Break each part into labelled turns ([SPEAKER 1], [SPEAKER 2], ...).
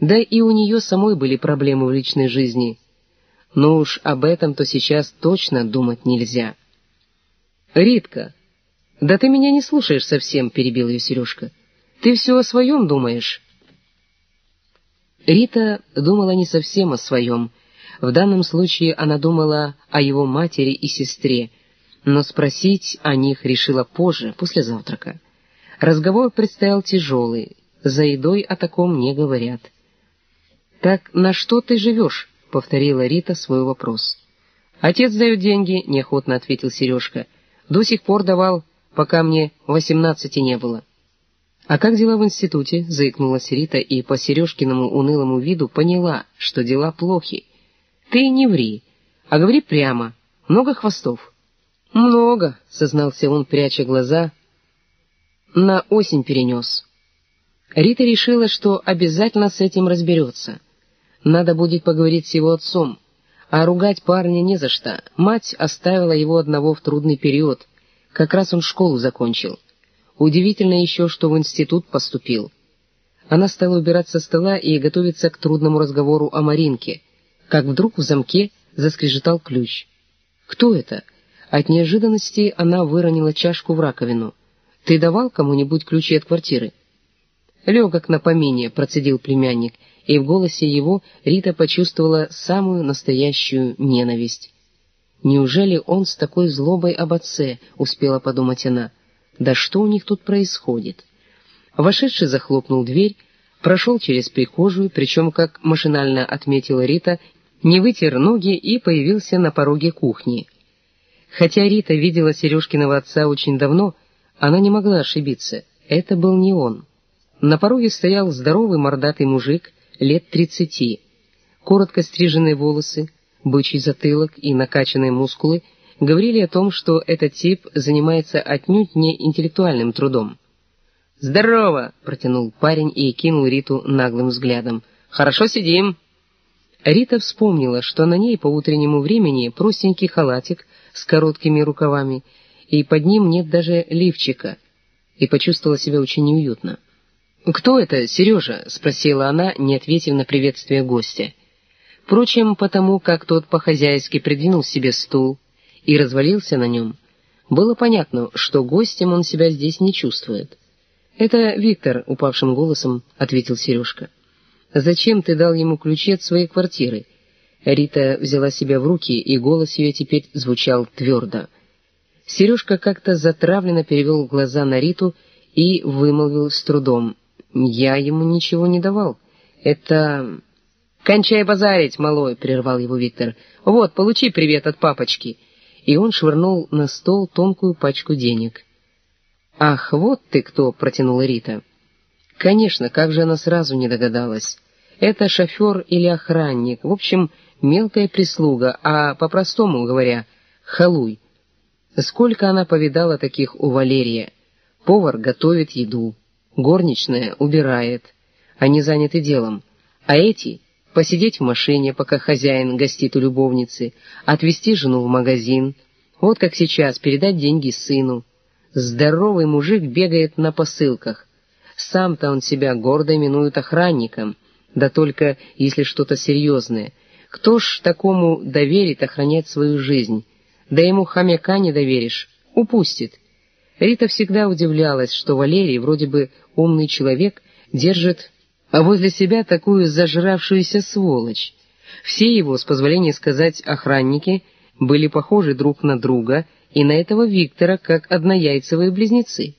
[SPEAKER 1] Да и у нее самой были проблемы в личной жизни. Но уж об этом-то сейчас точно думать нельзя. «Ритка, да ты меня не слушаешь совсем», — перебил ее Сережка. «Ты все о своем думаешь». Рита думала не совсем о своем. В данном случае она думала о его матери и сестре, но спросить о них решила позже, после завтрака. Разговор предстоял тяжелый, за едой о таком не говорят. «Так на что ты живешь?» — повторила Рита свой вопрос. «Отец дает деньги», — неохотно ответил Сережка. «До сих пор давал, пока мне восемнадцати не было». «А как дела в институте?» — заикнулась Рита и по Сережкиному унылому виду поняла, что дела плохи. «Ты не ври, а говори прямо. Много хвостов?» «Много», — сознался он, пряча глаза. «На осень перенес». Рита решила, что обязательно с этим разберется. Надо будет поговорить с его отцом, а ругать парня не за что. Мать оставила его одного в трудный период, как раз он школу закончил. Удивительно еще, что в институт поступил. Она стала убирать со стола и готовиться к трудному разговору о Маринке, как вдруг в замке заскрежетал ключ. «Кто это?» От неожиданности она выронила чашку в раковину. «Ты давал кому-нибудь ключи от квартиры?» «Легок на помине», — процедил племянник, и в голосе его Рита почувствовала самую настоящую ненависть. «Неужели он с такой злобой об отце?» — успела подумать она. Да что у них тут происходит? Вошедший захлопнул дверь, прошел через прихожую, причем, как машинально отметила Рита, не вытер ноги и появился на пороге кухни. Хотя Рита видела Сережкиного отца очень давно, она не могла ошибиться. Это был не он. На пороге стоял здоровый мордатый мужик лет тридцати. Коротко стриженные волосы, бычий затылок и накачанные мускулы — говорили о том, что этот тип занимается отнюдь не интеллектуальным трудом. «Здорово!» — протянул парень и кинул Риту наглым взглядом. «Хорошо сидим!» Рита вспомнила, что на ней по утреннему времени простенький халатик с короткими рукавами, и под ним нет даже лифчика, и почувствовала себя очень неуютно. «Кто это, Сережа?» — спросила она, не ответив на приветствие гостя. Впрочем, потому как тот по-хозяйски придвинул себе стул, и развалился на нем, было понятно, что гостем он себя здесь не чувствует. «Это Виктор», — упавшим голосом ответил Сережка. «Зачем ты дал ему ключи от своей квартиры?» Рита взяла себя в руки, и голос ее теперь звучал твердо. Сережка как-то затравленно перевел глаза на Риту и вымолвил с трудом. «Я ему ничего не давал. Это...» «Кончай базарить, малой!» — прервал его Виктор. «Вот, получи привет от папочки!» и он швырнул на стол тонкую пачку денег. «Ах, вот ты кто!» — протянула Рита. Конечно, как же она сразу не догадалась. Это шофер или охранник, в общем, мелкая прислуга, а по-простому говоря, халуй. Сколько она повидала таких у Валерия. Повар готовит еду, горничная убирает, они заняты делом, а эти посидеть в машине, пока хозяин гостит у любовницы, отвезти жену в магазин, вот как сейчас передать деньги сыну. Здоровый мужик бегает на посылках. Сам-то он себя гордо именует охранником, да только если что-то серьезное. Кто ж такому доверит охранять свою жизнь? Да ему хомяка не доверишь, упустит. Рита всегда удивлялась, что Валерий, вроде бы умный человек, держит возле себя такую зажравшуюся сволочь. Все его, с позволения сказать, охранники были похожи друг на друга и на этого Виктора, как однояйцевые близнецы.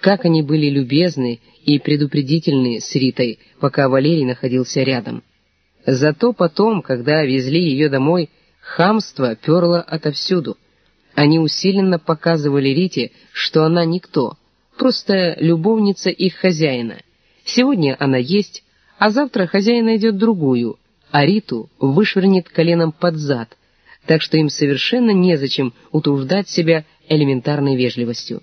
[SPEAKER 1] Как они были любезны и предупредительны с Ритой, пока Валерий находился рядом. Зато потом, когда везли ее домой, хамство перло отовсюду. Они усиленно показывали Рите, что она никто, просто любовница их хозяина — Сегодня она есть, а завтра хозяин найдет другую, а Риту вышвырнет коленом под зад, так что им совершенно незачем утруждать себя элементарной вежливостью.